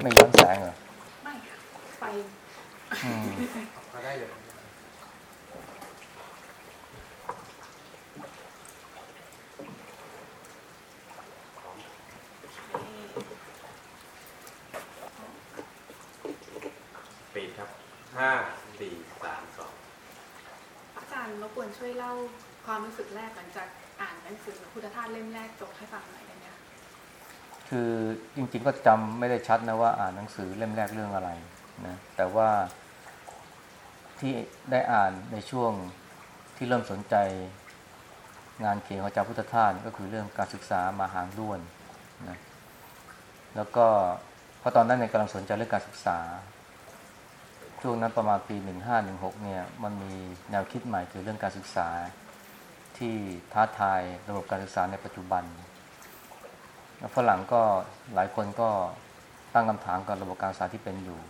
ไม่ย้อนแสงเหรอ ไม่ค่ะไฟอืมมาได้เลยปิดครับห้าสี่สามสองอาจารย์รบกวนช่วยเล่าความรู้สึกแรกหลังจากอ่านหนังสือพุทธทาสเล่มแรกจบให้ฟังหน่อยได้ไหม คือจริงๆก็จำไม่ได้ชัดนะว่าอ่านหนังสือเล่มแรกเรื่องอะไรนะแต่ว่าที่ได้อ่านในช่วงที่เริ่มสนใจงานเขียนของอาจารย์พุทธทาสก็คือเรื่องการศึกษามาหางด้วนนะแล้วก็เพราะตอนนั้นเนี่ยกำลังสนใจเรื่องการศึกษา ช่วงนั้นประมาณปี1516เนี่ยมันมีแนวคิดใหม่คือเรื่องการศึกษาที่ท้าทายระบบการศึกษาในปัจจุบัน ฝรั่งก็หลายคนก็ตั้งคำถามกับระบบการศึกษาที่เป็นอยู่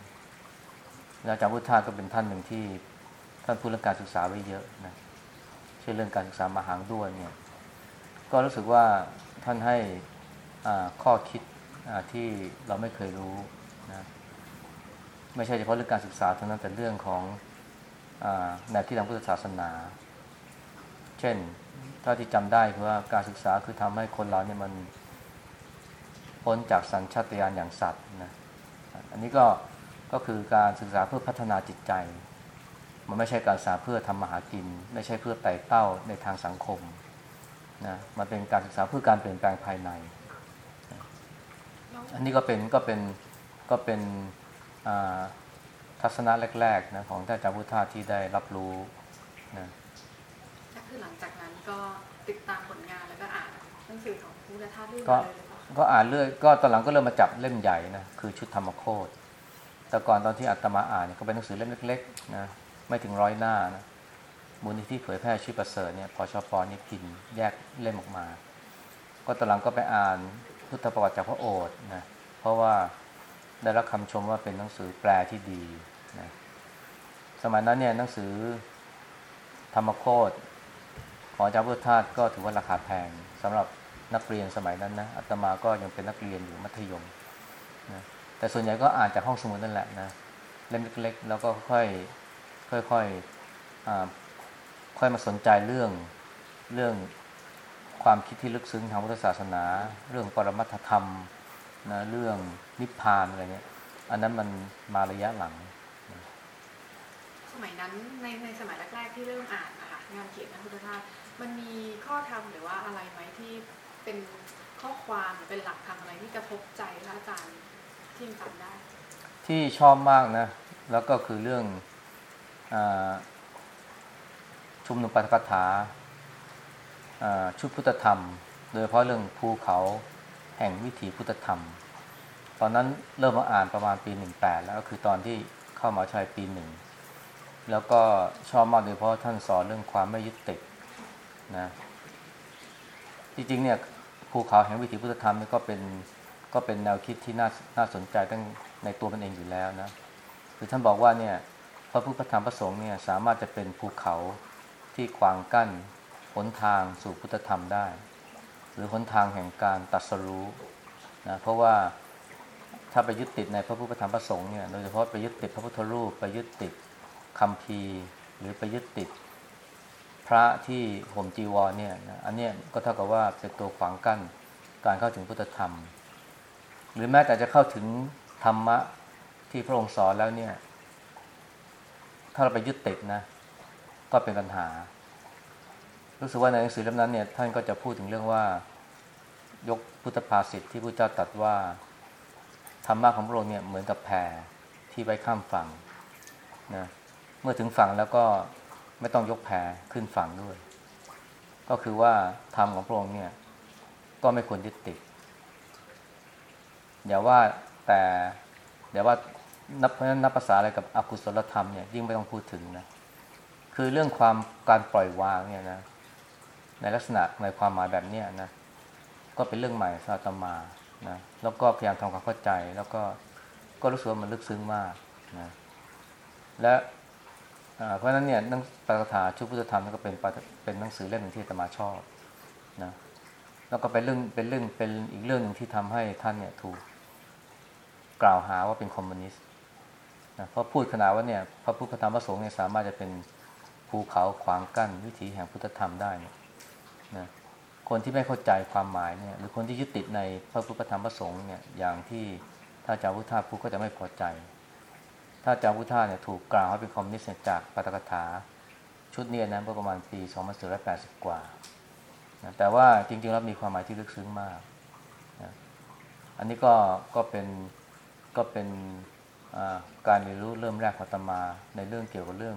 แล้วอาจารย์พุทธาก็เป็นท่านหนึ่งที่ท่านพูดเรื่องการศึกษาไว้เยอะนะเช่นเรื่องการศึกษามาหางด้วนเนี่ย ก็รู้สึกว่าท่านให้ข้อคิดที่เราไม่เคยรู้นะไม่ใช่เฉพาะเรื่องการศึกษาเท่านั้นแต่เรื่องของอแนวคิดทางพุทธศาสนา เช่นถ้าที่จำได้คือว่าการศึกษาคือทำให้คนเราเนี่ยมัน พ้นจากสัญชาตญาณอย่างสัตว์นะอันนี้ก็ก็คือการศึกษาเพื่อพัฒนาจิตใจ มันไม่ใช่การศึกษาเพื่อทำมาหากิน ไม่ใช่เพื่อไต่เต้าในทางสังคมนะมันเป็นการศึกษาเพื่อการเปลี่ยนแปลงภายในแล้วอันนี้ก็เป็นก็เป็นก็เป็นอ่าทัศนะแรกๆนะของท่านอาจารย์พุทธาที่ได้รับรู้นะก็คือหลังจากนั้นก็ติดตามผลงานแล้วก็อ่านหนังสือของพุทธทาสเรื่อยก็ๆ ก็อ่านเรื่อยก็ตอนหลังก็เริ่มมาจับเล่มใหญ่นะคือชุดธรรมโคตรแต่ก่อนตอนที่อาตมาอ่านเนี่ยก็เป็นหนังสือเล่มเล็กๆนะไม่ถึงร้อยหน้านะมูลนิธิเผยแพร่ชื่อประเสริฐเนี่ยพอชปนี่พิมพ์แยกเล่มออกมา ก็ตอนหลังก็ไปอ่านพุทธประวัติจากพระโอษฐ์นะเพราะว่าได้รับคำชมว่าเป็นหนังสือแปลที่ดีนะสมัยนั้นเนี่ยหนังสือธรรมโคตรของอาจารย์พุทธทาสก็ถือว่าราคาแพงสำหรับ นักเรียนสมัยนั้นนะอาตมาก็ยังเป็นนักเรียนอยู่มัธยมนะแต่ส่วนใหญ่ก็อ่านจากห้องสมุดนั่นแหละนะเล่มเล็กๆแล้วก็ค่อยค่อยๆอ่าค่อยมาสนใจเรื่องเรื่องความคิดที่ลึกซึ้งทางพุทธศาสนา เรื่องปรมัตถธรรมนะเรื่องนิพพานอะไรเงี้ยอันนั้นมันมาระยะหลัง สมัยนั้นในในสมัยแรกๆที่เริ่มอ่านนะคะงานเขียนนักพุทธทาสมันมีข้อธรรมหรือว่าอะไรไหมที่ เป็นข้อความหรือเป็นหลักธรรมอะไรที่กระทบใจพระอาจารย์ที่ยังจำได้ ที่ชอบมากนะ แล้วก็คือเรื่องอชุมนุมปาฐกถาอ่าชุดพุทธธรรม โดยเฉพาะเรื่องภูเขาแห่งวิถีพุทธธรรม ตอนนั้นเริ่มมาอ่านประมาณปี 18 แล้วก็คือตอนที่เข้ามาชัยปีหนึ่งแล้วก็ชอบมากโดยเฉพาะท่านสอนเรื่องความไม่ยึดติดนะจริงๆเนี่ย ภูเขาแห่งวิถีพุทธธรรมนี่ก็เป็นก็เป็นแนวคิดที่น่าน่าสนใจตั้งในตัวมันเองอยู่แล้วนะคือท่านบอกว่าเนี่ยพระพุทธธรรมประสงค์เนี่ยสามารถจะเป็นภูเขาที่ขวางกั้นหนทางสู่พุทธธรรมได้ หรือหนทางแห่งการตรัสรู้นะเพราะว่าถ้าไปยึดติดในพระพุทธธรรมประสงค์เนี่ยโดยเฉพาะไปยึดติดพระพุทธรูปไปยึดติดคำพีหรือไปยึดติด ระที่ห่มจีวรเนี่ยนะอันเนี้ยก็เท่ากับว่าเป็นตัวขวางกั้นการเข้าถึงพุทธธรรม หรือแม้แต่จะเข้าถึงธรรมะที่พระองค์สอนแล้วเนี่ย ถ้าเราไปยึดติดนะ ก็เป็นปัญหา รู้สึกว่าในหนังสือเล่มนั้นเนี่ยท่านก็จะพูดถึงเรื่องว่ายกพุทธภาษิตที่พระเจ้าตรัสว่าธรรมะของพระองค์เนี่ยเหมือนกับแพที่ไว้ข้ามฝั่งนะเมื่อถึงฝั่งแล้วก็ ไม่ต้องยกแพขึ้นฝั่งด้วย ก็คือว่าธรรมของพระองค์เนี่ย ก็ไม่ควรยึดติด อย่าว่าแต่เดี๋ยวว่านับเพราะนั้นนับภาษาอะไรกับอกุศลธรรมเนี่ยยิ่งไม่ต้องพูดถึงนะคือเรื่องความการปล่อยวางเนี่ยนะ ในลักษณะในความหมายแบบเนี้ยนะ ก็เป็นเรื่องใหม่สาตมานะแล้วก็พยายามทำความเข้าใจแล้วก็ก็รู้สึกว่ามันลึกซึ้งมากนะและ เพราะฉะนั้นเนี่ยนังปาฐกถาชุดพุทธธรรมนั่นก็เป็นเป็นหนังสือเล่มหนึ่งที่ตมาชอบนะแล้วก็เป็นเรื่องเป็นเรื่องเป็นอีกเรื่องหนึ่งที่ทำให้ท่านเนี่ยถูกกล่าวหาว่าเป็นคอมมิวนิสต์นะเพราะพูดขนาดว่าเนี่ยพระพุทธธรรมพระสงฆ์เนี่ยสามารถจะเป็นภูเขาขวางกั้นวิถีแห่งพุทธธรรมได้เนี่ยนะคนที่ไม่เข้าใจความหมายเนี่ยหรือคนที่ยึดติดในพระพุทธธรรมพระสงฆ์เนี่ยอย่างที่ถ้าอาจาพุทธาพูดก็จะไม่พอใจ ถ้าอาจาพุทธาเนี่ยถูกกล่าวว่าเป็นคอมมิวนิสต์จากปาฐกถา ชุดนี้นะเมื่อประมาณปี2480 กว่านะแต่ว่าจริงๆแล้วมีความหมายที่ลึกซึ้งมากนะอันนี้ก็ก็เป็นก็เป็นการเรียนรู้เริ่มแรกของตมาในเรื่องเกี่ยวกับเรื่อง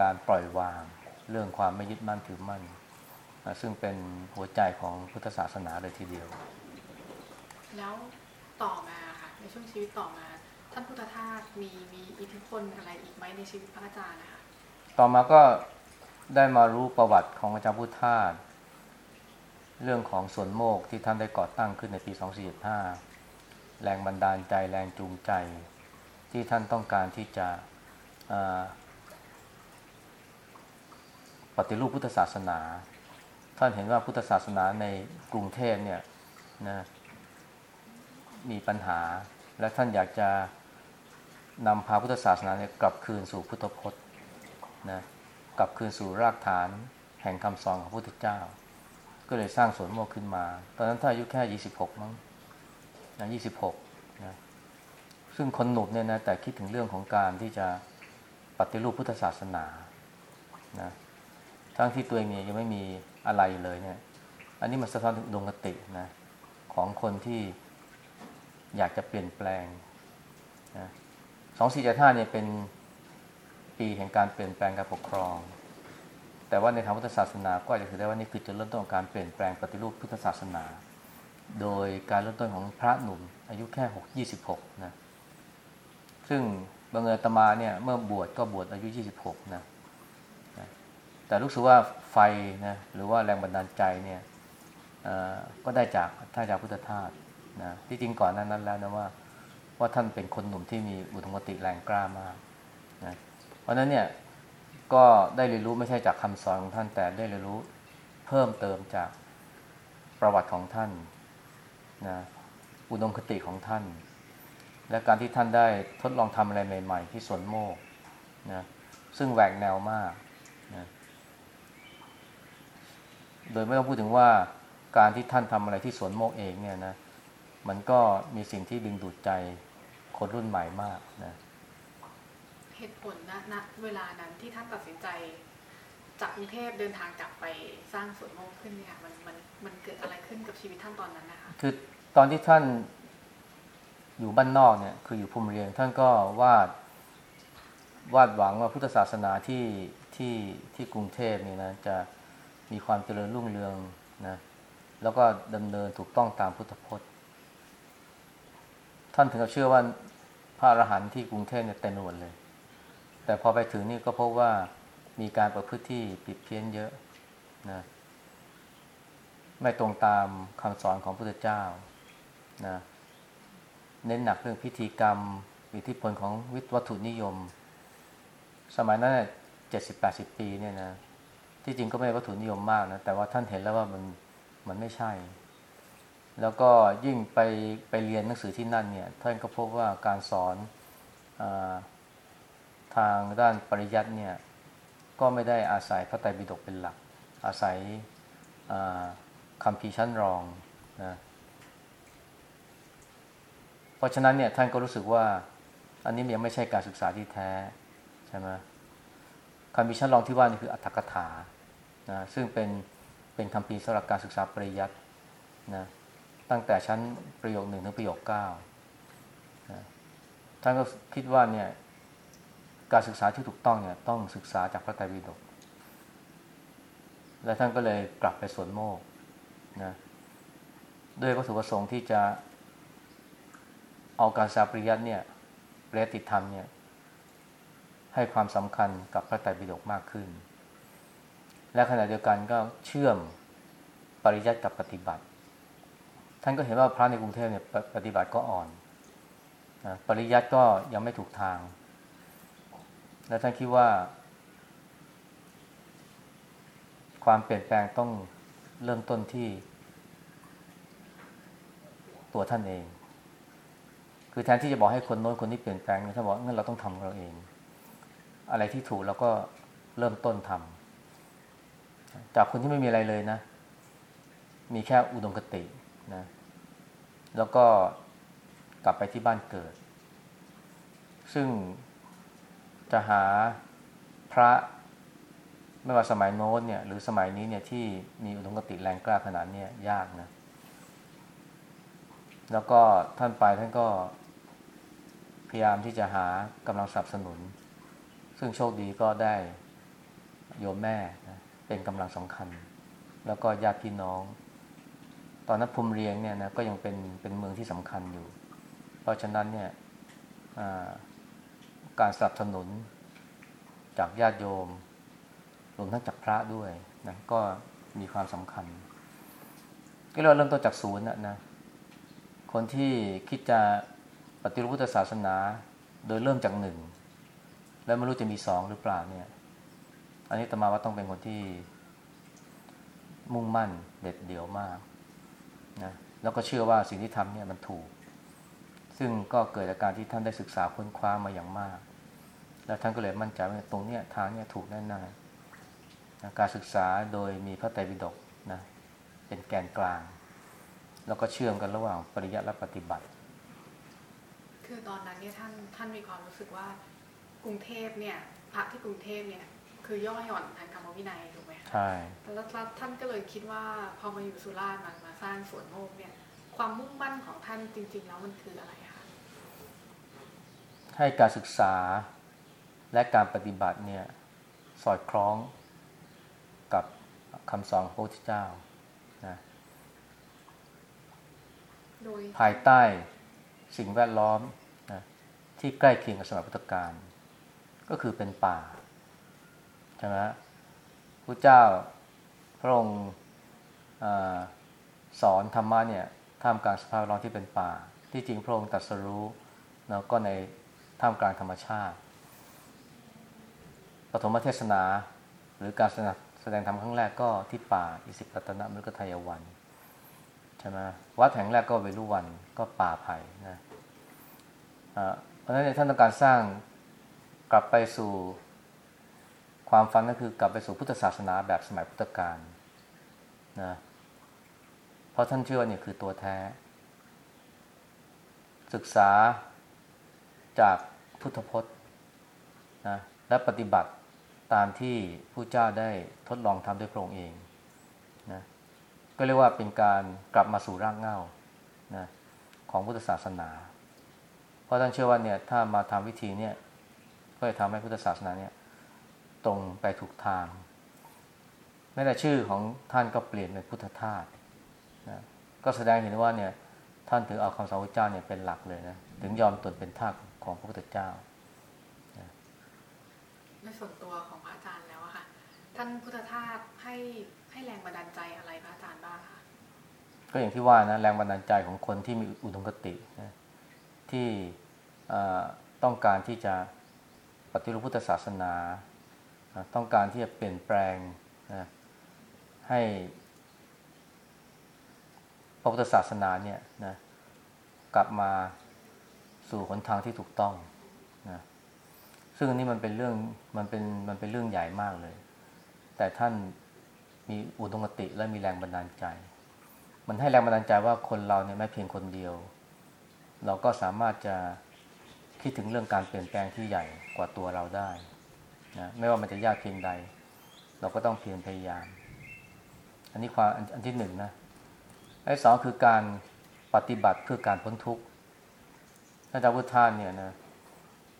การปล่อยวาง เรื่องความไม่ยึดมั่นถือมั่นนะซึ่งเป็นหัวใจของพุทธศาสนาเลยทีเดียว แล้วต่อมาค่ะในช่วงชีวิตต่อมา ท่านพุทธทาสมีมีอิทธิพลอะไรอีกไหมในชีวิตพระอาจารย์นะคะต่อมาก็ได้มารู้ประวัติของอาจารย์พุทธทาสเรื่องของสวนโมกที่ท่านได้ก่อตั้งขึ้นในปี 2475 แรงบันดาลใจแรงจูงใจ ที่ท่านต้องการที่จะปฏิรูปพุทธศาสนา ท่านเห็นว่าพุทธศาสนาในกรุงเทพเนี่ยนะมีปัญหาและท่านอยากจะ นำพาพุทธศาสนาเนี่ยกลับคืนสู่พุทธพจน์นะกลับคืนสู่รากฐานแห่งคำสอนของพระพุทธเจ้า ก็เลยสร้างสวนโมกขึ้นมา ตอนนั้นท่านอายุแค่ 26 มั้งนะ26นะซึ่งคนหนุ่มเนี่ยนะแต่คิดถึงเรื่องของการที่จะปฏิรูปพุทธศาสนานะทั้งที่ตัวเองเนี่ยยังไม่มีอะไรเลยเนี่ย อันนี้มันสะท้อนถึงดวงตินะของคนที่อยากจะเปลี่ยนแปลงนะ สองสี่เจ็ดห้าเนี่ยเป็นปีแห่งการเปลี่ยนแปลงการปกครอง แต่ว่าในทางพุทธศาสนาก็อาจจะถือได้ว่านี่คือจุดเริ่มต้นของการเปลี่ยนแปลงปฏิรูปพุทธศาสนา โดยการเริ่มต้นของพระหนุ่ม อายุแค่หกยี่สิบหกนะ ซึ่งบางเอิญตมาเนี่ยเมื่อบวชก็บวชอายุยี่สิบหกนะแต่รู้สึกว่าไฟนะหรือว่าแรงบันดาลใจเนี่ยก็ได้จากท่านจากพุทธทาสนะที่จริงก่อนนั้นนั้นแล้วนะว่า ว่าท่านเป็นคนหนุ่มที่มีอุดมคติแรงกล้ามากนะเพราะนั้นเนี่ยก็ได้เรียนรู้ไม่ใช่จากคำสอนของท่านแต่ได้เรียนรู้เพิ่มเติมจากประวัติของท่านนะอุดมคติของท่าน และการที่ท่านได้ทดลองทำอะไรใหม่ ๆ ที่สวนโมกนะซึ่งแหวกแนวมากนะโดยไม่ต้องพูดถึงว่าการที่ท่านทำอะไรที่สวนโมกเองเนี่ยนะมันก็มีสิ่งที่ดึงดูดใจ คนรุ่นใหม่มากนะเหตุผลณณเวลานั้นที่ท่านตัดสินใจ จากกรุงเทพเดินทางกลับไปสร้างสวนโมกขึ้นเนี่ยมันมันมันเกิดอะไรขึ้นกับชีวิตท่านตอนนั้นนะคะคือตอนที่ท่านอยู่บ้านนอกเนี่ยคืออยู่ภูมิเรียนท่านก็วาดวาดหวังว่าพุทธศาสนาที่ที่ที่กรุงเทพนี่นะจะมีความเจริญรุ่งเรืองนะแล้วก็ดำเนินถูกต้องตามพุทธพจน์ ท่านถึงกับเชื่อว่าพ ระอรหันต์ที่กรุงเทพเนี่ยเต็มหมดเลย แต่พอไปถึงนี่ก็พบว่ามีการประพฤติที่ผิดเพี้ยนเยอะนะไม่ตรงตามคำสอนของพระพุทธเจ้านะเน้นหนักเรื่องพิธีกรรม อิทธิพลของวัตถุนิยม สมัยนั้นเจ็ดสิบแปดสิบปีเนี่ยนะที่จริงก็ไม่วัตถุนิยมมากนะแต่ว่าท่านเห็นแล้วว่ามันมันไม่ใช่ แล้วก็ยิ่งไปไปเรียนหนังสือที่นั่นเนี่ยท่านก็พบว่าการสอนอทางด้านปริยัติเนี่ยก็ไม่ได้อาศัยพระไตรปิฎกเป็นหลัก อาศัยคำพีชั้นรองนะเพราะฉะนั้นเนี่ยท่านก็รู้สึกว่าอันนี้ยังไม่ใช่การศึกษาที่แท้ใช่ไหมคำพีชั้นรองที่ว่านี่คืออัตถกถานะซึ่งเป็นเป็นคำพีสำหรับการศึกษาปริยัตินะ ตั้งแต่ชั้นประโยคหนึ่งถึงประโยคเก้าท่านก็คิดว่าเนี่ยการศึกษาที่ถูกต้องเนี่ยต้องศึกษาจากพระไตรปิฎกและท่านก็เลยกลับไปสวนโมกนะด้วยวัตถุประสงค์ที่จะเอาการศึกษาปริยัติเนี่ยเรติธรรมเนี่ยให้ความสำคัญกับพระไตรปิฎกมากขึ้น และขณะเดียวกันก็เชื่อมปริยัติกับปฏิบัติ ท่านก็เห็นว่าพระในกรุงเทพเนี่ยปฏิบัติก็อ่อนนะปริยัติก็ยังไม่ถูกทาง และท่านคิดว่า ความเปลี่ยนแปลงต้องเริ่มต้นที่ ตัวท่านเอง คือแทนที่จะบอกให้คนโน้นคนนี้เปลี่ยนแปลงเนี่ยถ้าบอกงั้นเราต้องทำเราเอง อะไรที่ถูกเราก็เริ่มต้นทำจากคนที่ไม่มีอะไรเลยนะ มีแค่อุดมคติ นะแล้วก็กลับไปที่บ้านเกิด ซึ่งจะหาพระไม่ว่าสมัยโน้นเนี่ยหรือสมัยนี้เนี่ยที่มีอุดมคติแรงกล้าขนาดเนี้ยยากนะ แล้วก็ท่านไปท่านก็พยายามที่จะหากำลังสนับสนุน ซึ่งโชคดีก็ได้โยมแม่นะเป็นกำลังสำคัญ แล้วก็ญาติพี่น้อง ตอนนั้นภูมิเรียงเนี่ยนะก็ยังเป็นเป็นเมืองที่สำคัญอยู่ เพราะฉะนั้นเนี่ยการสนับสนุนจากญาติโยมรวมทั้งจากพระด้วยนะก็มีความสำคัญ ก็เราเริ่มต้นจากศูนย์นะนะคนที่คิดจะปฏิรูปพุทธศาสนา โดยเริ่มจากหนึ่งแล้วไม่รู้จะมีสองหรือเปล่าเนี่ย อันนี้ตมาว่าต้องเป็นคนที่มุ่งมั่นเด็ดเดี่ยวมาก นะแล้วก็เชื่อว่าสิ่งที่ทำเนี่ยมันถูก ซึ่งก็เกิดจากการที่ท่านได้ศึกษาค้นคว้ามาอย่างมาก แล้วท่านก็เลยมั่นใจว่าตรงเนี้ยทางเนี้ยถูกแน่นอนการศึกษาโดยมีพระไตรปิฎกนะเป็นแกนกลาง แล้วก็เชื่อมกันระหว่างปริยัติและปฏิบัติ คือตอนนั้นเนี่ยท่านท่านมีความรู้สึกว่ากรุงเทพเนี่ยพระที่กรุงเทพเนี่ย คือย่อหย่อนทางธรรมวินัยถูกไหมคะใช่แล้วท่านก็เลยคิดว่าพอมาอยู่สุราษฎร์มามาสร้างสวนโมกเนี่ย ความมุ่งมั่นของท่านจริง ๆ แล้วมันคืออะไรคะให้การศึกษาและการปฏิบัติเนี่ยสอดคล้องกับคำสอนของพระพุทธเจ้านะโดยภายใต้สิ่งแวดล้อมนะที่ใกล้เคียงกับสมัยพุทธกาลก็คือเป็นป่าใช่ไหมพระเจ้าพระองค์อสอนธรรมะเนี่ยท่ามกลางสภาพแวดล้อมที่เป็นป่า ที่จริงพระองค์ตรัสรู้แล้วก็ในท่ามกลางธรรมชาติปฐมเทศนาหรือการแสดงธรรมครั้งแรกก็ที่ป่าอิสิปตนมฤคทายวันใช่ไหมวัดแห่งแรกก็เวรุวันก็ป่าไผ่นะเพราะฉะนั้นท่านต้องการสร้างกลับไปสู่ ความฝันก็คือกลับไปสู่พุทธศาสนาแบบสมัยพุทธกาลนะเพราะท่านเชื่อว่าเนี่ยคือตัวแท้ ศึกษาจากพุทธพจน์นะและปฏิบัติตามที่ผู้เจ้าได้ทดลองทำด้วยพระองค์เองนะก็เรียกว่าเป็นการกลับมาสู่รากเหง้านะของพุทธศาสนา เพราะท่านเชื่อว่าเนี่ยถ้ามาทำวิธีเนี่ยก็จะทำให้พุทธศาสนาเนี่ย ตรงไปถูกทางแม้แต่ชื่อของท่านก็เปลี่ยนเป็นพุทธทาสนะก็แสดงเห็นว่าเนี่ยท่านถือเอาคำสอนพระเจ้าเนี่ยเป็นหลักเลยนะถึงยอมตนเป็นทาสของพระพุทธเจ้าในส่วนตัวของพระอาจารย์แล้วอะค่ะ ท่านพุทธทาสให้ให้แรงบันดาลใจอะไรพระอาจารย์บ้างคะก็อย่างที่ว่านะแรงบันดาลใจของคนที่มีอุดมคตินะที่ต้องการที่จะปฏิรูปพุทธศาสนา ต้องการที่จะเปลี่ยนแปลงนะให้พระพุทธศาสนาเนี่ยนะกลับมาสู่หนทางที่ถูกต้องนะซึ่งอันนี้มันเป็นเรื่องมันเป็นมันเป็นเรื่องใหญ่มากเลย แต่ท่านมีอุดมคติและมีแรงบันดาลใจ มันให้แรงบันดาลใจว่าคนเราเนี่ยไม่เพียงคนเดียว เราก็สามารถจะคิดถึงเรื่องการเปลี่ยนแปลงที่ใหญ่กว่าตัวเราได้ นะไม่ว่ามันจะยากเพียงใด เราก็ต้องเพียรพยายาม อันนี้ความอันที่หนึ่งนะอันที่สองคือการปฏิบัติเพื่อการพ้นทุกข์ท่านอาจาพุทธานเนี่ยนะ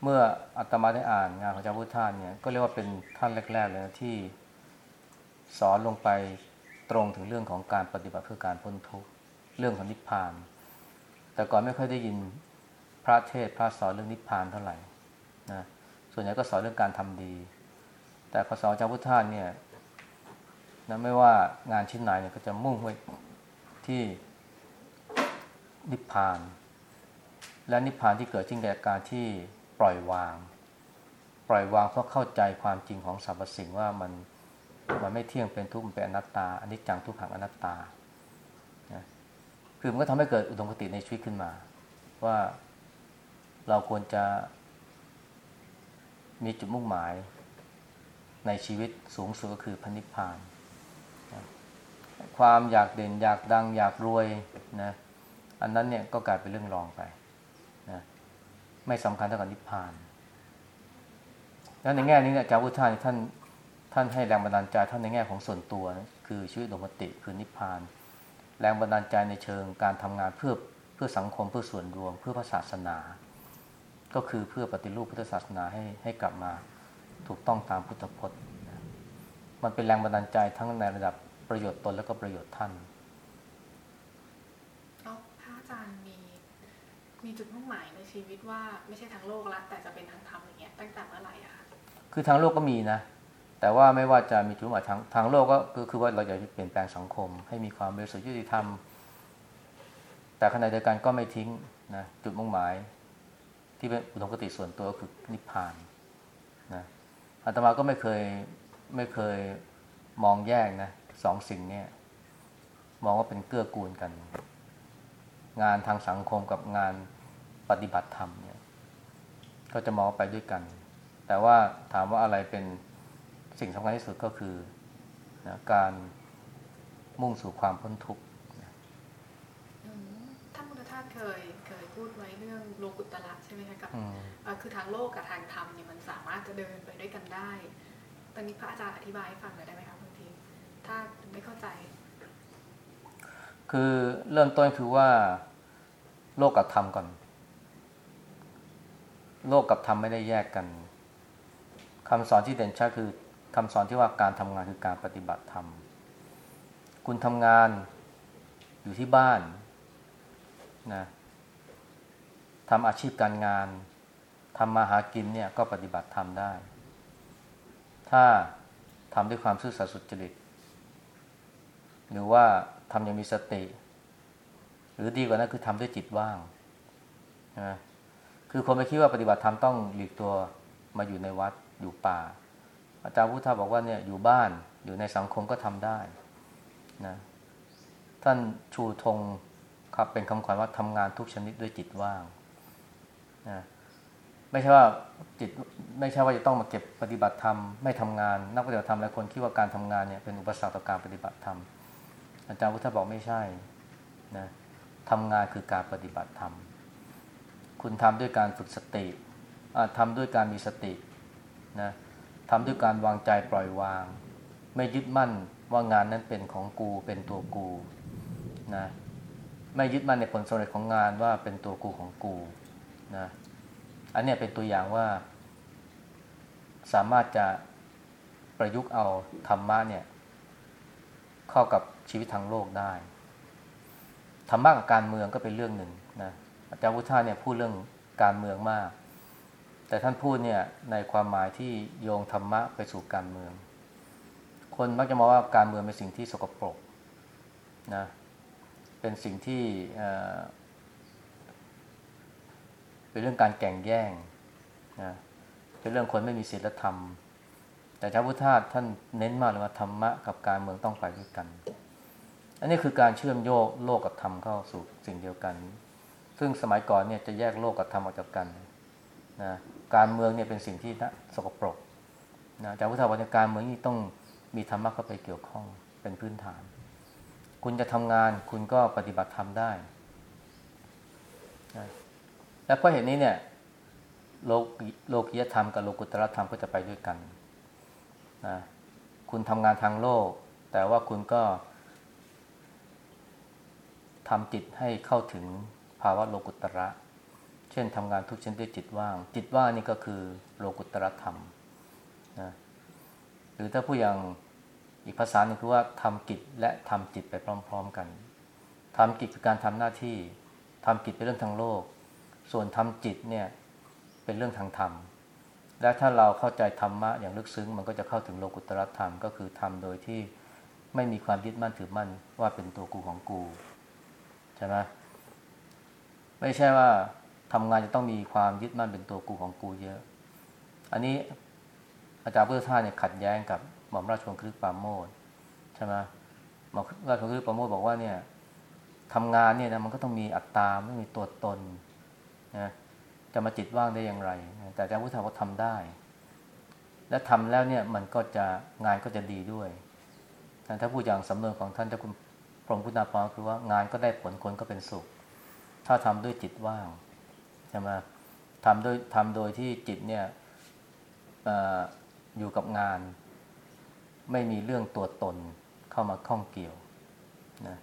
เมื่ออาตมาได้อ่านงานของอาจาพุทธานเนี่ยก็เรียกว่าเป็นท่านแรกๆเลยนะที่สอนลงไปตรงถึงเรื่องของการปฏิบัติเพื่อการพ้นทุกข์เรื่องของนิพพาน แต่ก่อนไม่ค่อยได้ยินพระเทศพระสอนเรื่องนิพพานเท่าไหร่ ส่วนใหญ่ก็สอนเรื่องการทำดี แต่พอสอนอาจาพุทธานเนี่ยนะไม่ว่างานชิ้นไหนเนี่ยก็จะมุ่งไปที่นิพพาน และนิพพานที่เกิดจริงจากการที่ปล่อยวาง ปล่อยวางเพราะเข้าใจความจริงของสรรพสิ่งว่ามันมันไม่เที่ยงเป็นทุกข์เป็นอนัตตาอันนี้จังทุกขังอนัตตานะคือมันก็ทำให้เกิดอุดมคติในชีวิตขึ้นมา ว่าเราควรจะ มีจุดมุ่งหมายในชีวิตสูงสุดก็คือพันิพพานนะความอยากเด่นอยากดังอยากรวยนะอันนั้นเนี่ยก็กลายเป็นเรื่องรองไปนะไม่สำคัญเท่ากับนิพพาน แล้วในแง่นี้เนี่ยอาจารย์พุทธาท่านท่านให้แรงบันดาลใจท่านในแง่ของส่วนตัวนะคือชีวิตโดมติคือนิพพาน แรงบันดาลใจในเชิงการทำงานเพื่อเพื่อสังคมเพื่อส่วนรวม เพื่อพระศาสนา ก็คือเพื่อปฏิรูปพุทธศาสนาให้ให้กลับมาถูกต้องตามพุทธพจน์นะมันเป็นแรงบันดาลใจทั้งในระดับประโยชน์ตนและก็ประโยชน์ท่านแล้วพระอาจารย์มีมีจุดมุ่งหมายในชีวิตว่าไม่ใช่ทางโลกละแต่จะเป็นทางธรรมอย่างเงี้ยตั้งแต่เมื่อไหร่อะคะคือทางโลกก็มีนะ แต่ว่าไม่ว่าจะมีจุดหมายทางทางโลกก็คือคือว่าเราอยากจะเปลี่ยนแปลงสังคม ให้มีความบริสุทธิ์ยุติธรรม แต่ขณะเดียวกันก็ไม่ทิ้งนะจุดมุ่งหมาย ที่เป็นอุดมคติส่วนตัวก็คือนิพพานนะอาตมาก็ไม่เคยไม่เคยมองแยกนะสองสิ่งเนี้มองว่าเป็นเกื้อกูลกัน งานทางสังคมกับงานปฏิบัติธรรมเนี่ย ก็จะมองไปด้วยกัน แต่ว่าถามว่าอะไรเป็นสิ่งสำคัญที่สุดก็คือนะการมุ่งสู่ความพ้นทุกข์ อืมท่านพุทธทาส เคยเคยพูดไว้เรื่องโลกุตระใช่ไหมคะกับอืมเอ่อคือทางโลกกับทางธรรมเนี่ยมันสามารถจะเดินไปด้วยกันได้ ตอนนี้พระอาจารย์อธิบายให้ฟังหน่อยได้ไหมคะบางทีถ้าไม่เข้าใจ คือเริ่มต้นคือว่า โลกกับธรรมก่อน โลกกับธรรมไม่ได้แยกกันคำสอนที่เด่นชัดคือคำสอนที่ว่าการทำงานคือการปฏิบัติธรรม คุณทำงานอยู่ที่บ้าน นะทำอาชีพการงานทำมาหากินเนี่ยก็ปฏิบัติธรรมได้ ถ้าทำด้วยความซื่อสัตย์สุจริต หรือว่าทำอย่างมีสติ หรือดีกว่านั้นคือทำด้วยจิตว่างนะคือคนไม่คิดว่าปฏิบัติธรรมต้องหลีกตัวมาอยู่ในวัดอยู่ป่า อาจารย์พุทธาบอกว่าเนี่ยอยู่บ้านอยู่ในสังคมก็ทำได้นะท่านชูธง ครับเป็นคำขวัญว่าทำงานทุกชนิดด้วยจิตว่างนะไม่ใช่ว่าจิตไม่ใช่ว่าจะต้องมาเก็บปฏิบัติธรรมไม่ทำงาน นักปฏิบัติธรรมหลายคนคิดว่าการทำงานเนี่ยเป็นอุปสรรคต่อการปฏิบัติธรรมอาจารย์พุทธบอกไม่ใช่นะทำงานคือการปฏิบัติธรรม คุณทำด้วยการฝึกสติอ่าทำด้วยการมีสตินะทำด้วยการวางใจปล่อยวาง ไม่ยึดมั่นว่างานนั้นเป็นของกูเป็นตัวกูนะ ไม่ยึดมั่นในผลสำเร็จของงานว่าเป็นตัวกูของกูนะอันนี้เป็นตัวอย่างว่า สามารถจะประยุกต์เอาธรรมะเนี่ย เข้ากับชีวิตทางโลกได้ธรรมะกับการเมืองก็เป็นเรื่องหนึ่งนะอาจารย์วุฒาเนี่ยพูดเรื่องการเมืองมาก แต่ท่านพูดเนี่ยในความหมายที่โยงธรรมะไปสู่การเมือง คนมักจะมองว่าการเมืองเป็นสิ่งที่สกปรกนะ เป็นสิ่งที่เป็นเรื่องการแก่งแย่งนะเป็นเรื่องคนไม่มีศีลธรรม แต่พระพุทธทาสท่านเน้นมากเลยว่าธรรมะกับการเมืองต้องไปด้วยกัน อันนี้คือการเชื่อมโยกโลกกับธรรมเข้าสู่สิ่งเดียวกัน ซึ่งสมัยก่อนเนี่ยจะแยกโลกกับธรรมออกจากกันนะการเมืองเนี่ยเป็นสิ่งที่สกปรกนะแต่พุทธทาสบอกในการเมืองนี่ต้องมีธรรมะเข้าไปเกี่ยวข้องเป็นพื้นฐาน คุณจะทำงาน คุณก็ปฏิบัติธรรมได้นะและเพราะเหตุนี้เนี่ยโลกโลกิยธรรมกับโลกุตตรธรรมก็จะไปด้วยกันนะคุณทำงานทางโลก แต่ว่าคุณก็ทำจิตให้เข้าถึงภาวะโลกุตระ เช่นทำงานทุกชนิดด้วยจิตว่าง จิตว่างนี่ก็คือโลกุตรธรรมนะหรือถ้าผู้อย่าง อีกภาษาหนึ่งคือว่าทำกิจและทำจิตไปพร้อม ๆกันทำกิจคือการทำหน้าที่ทำกิจเป็นเรื่องทางโลก ส่วนทำจิตเนี่ยเป็นเรื่องทางธรรม และถ้าเราเข้าใจธรรมะอย่างลึกซึ้ง มันก็จะเข้าถึงโลกุตตรธรรมก็คือทำโดยที่ไม่มีความยึดมั่นถือมั่นว่าเป็นตัวกูของกูใช่ไหมไม่ใช่ว่าทำงานจะต้องมีความยึดมั่นเป็นตัวกูของกูเยอะ อันนี้อาจารย์พุทธทาสเนี่ยขัดแย้งกับ หม่อมราชวงศ์คริสปราโมทใช่ไหมหม่อมราชวงศ์คริสปราโมทบอกว่าเนี่ยทำงานเนี่ยนะมันก็ต้องมีอัตตาไม่มีตัวตนนะจะมาจิตว่างได้อย่างไร แต่อาจารย์พุทธาก็ทำได้ และทำแล้วเนี่ยมันก็จะงานก็จะดีด้วยแต่ถ้าพูดอย่างสำนวนของท่านเจ้าคุณพรหมพุทธาภรคือว่างานก็ได้ผลคนก็เป็นสุข ถ้าทำด้วยจิตว่างใช่ไหมทำโดยทำโดยที่จิตเนี่ยออยู่กับงาน ไม่มีเรื่องตัวตนเข้ามาข้องเกี่ยวนะ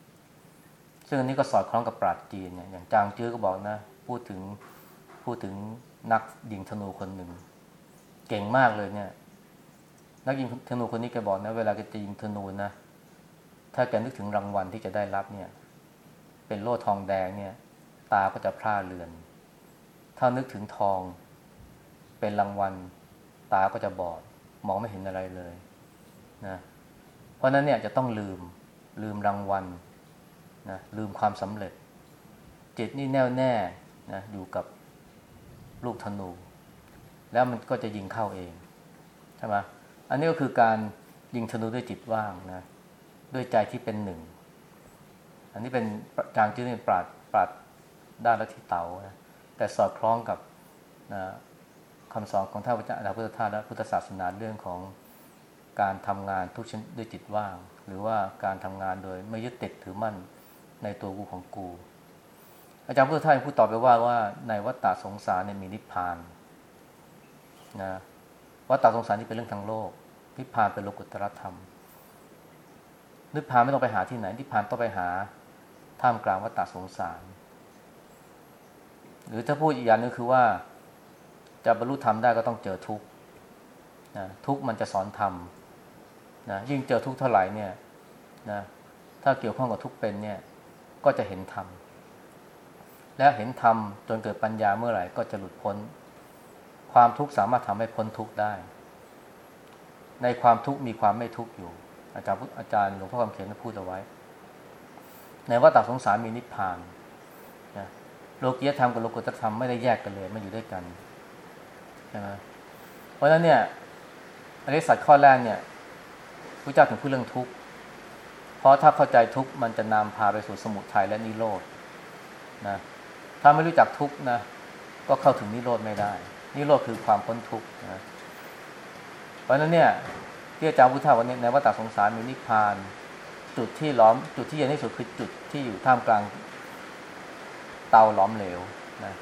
ซึ่งอันนี้ก็สอดคล้องกับปราชญ์จีนเนี่ยอย่างจางจื้อก็บอกนะ พูดถึงพูดถึงนักยิงธนูคนหนึ่ง เก่งมากเลยเนี่ย นักยิงธนูคนนี้แกบอกนะ เวลาแกจะยิงธนูนะ ถ้าแกนึกถึงรางวัลที่จะได้รับเนี่ย เป็นโล่ทองแดงเนี่ย ตาก็จะพร่าเลือน ถ้านึกถึงทอง เป็นรางวัล ตาก็จะบอด มองไม่เห็นอะไรเลย นะเพราะนั้นเนี่ยจะต้องลืมลืมรางวัลนะลืมความสำเร็จ จิตนี่แน่วแน่นะอยู่กับลูกธนู แล้วมันก็จะยิงเข้าเองใช่ไหมอันนี้ก็คือการยิงธนูด้วยจิตว่างนะด้วยใจที่เป็นหนึ่ง อันนี้เป็นการที่เป็นปราดปราดด้านลัทธิเต๋านะแต่สอดคล้องกับนะคำสอนของท่านพระเจ้าพุทธทาสและพุทธศาสนาเรื่องของ การทำงานทุกชนิดด้วยจิตว่าง หรือว่าการทำงานโดยไม่ยึดติดถือมั่นในตัวกูของกู อาจารย์พุทธทาสพูดต่อไปว่าว่าในวัฏฏะสงสารเนี่ยมีนิพพานนะวัฏฏะสงสารนี่เป็นเรื่องทางโลก นิพพานเป็นโลกุตตรธรรม นิพพานไม่ต้องไปหาที่ไหน นิพพานต้องไปหาท่ามกลางวัฏฏะสงสาร หรือถ้าพูดอีกอย่างนึงคือว่าจะบรรลุธรรมได้ก็ต้องเจอทุกข์นะทุกข์มันจะสอนธรรม นะยิ่งเจอทุกข์เท่าไหร่เนี่ยนะถ้าเกี่ยวข้องกับทุกข์เป็นเนี่ยก็จะเห็นธรรมและเห็นธรรมจนเกิดปัญญาเมื่อไหร่ก็จะหลุดพ้น ความทุกข์สามารถทำให้พ้นทุกข์ได้ ในความทุกข์มีความไม่ทุกข์อยู่ อาจารย์อาจารย์หลวงพ่อคำเขียนพูดเอาไว้ ในว่าตัดสงสารมีนิพพานนะโลกียธรรมกับโลกุตธรรมไม่ได้แยกกันเลยมันอยู่ด้วยกันใช่ไหมเพราะฉะนั้นเนี่ยอริสัตข้อแรกเนี่ย พระเจ้าถึงพูดเรื่องทุกข์ เพราะถ้าเข้าใจทุกข์มันจะนำพาไปสู่สมุทัยและนิโรธนะ ถ้าไม่รู้จักทุกข์นะ ก็เข้าถึงนิโรธไม่ได้ นิโรธคือความพ้นทุกข์นะ เพราะฉะนั้นเนี่ยที่อาจารย์พุทธาวันนี้ในวัฏสงสารมีนิพพาน จุดที่ล้อมจุดที่เย็นที่สุดคือจุดที่อยู่ท่ามกลางเตาล้อมเหลวนะ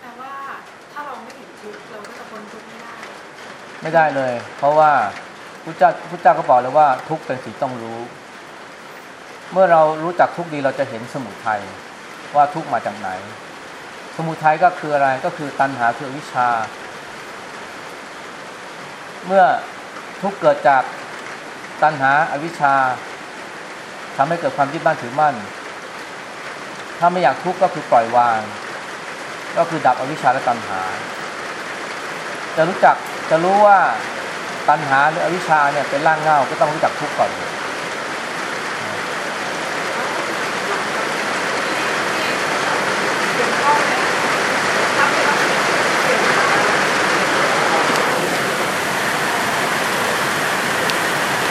แต่ว่าถ้าเราไม่เห็นทุกข์เราก็จะพ้นทุกข์ไม่ได้ ไม่ได้เลย เพราะว่า พุทธเจ้าพุทธเจ้าก็บอกเลยว่าทุกข์เป็นสิ่งต้องรู้ เมื่อเรารู้จักทุกข์ดีเราจะเห็นสมุทัยว่าทุกข์มาจากไหน สมุทัยก็คืออะไรก็คือตัณหาคืออวิชชา เมื่อทุกข์เกิดจากตัณหาอวิชชาทำให้เกิดความยึดมั่นถือมั่น ถ้าไม่อยากทุกข์ก็คือปล่อยวาง ก็คือดับอวิชชาและตัณหา จะรู้จักจะรู้ว่า ตัณหาหรืออวิชชาเนี่ยเป็นร่างเงาก็ต้องรู้จักทุกข์ก่อน